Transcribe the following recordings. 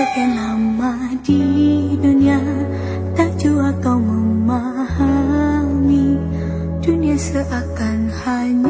Sekian lama di dunia Tak jua kau memahami Dunia seakan hanya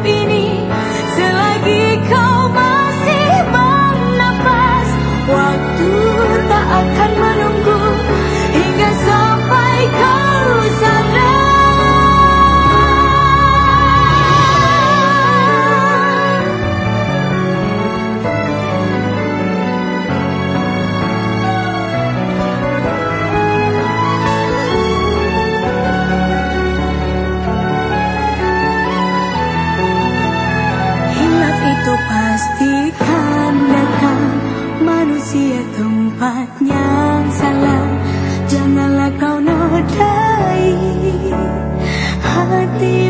opinión. tempatnya salah Janganlah kau nodai. Hati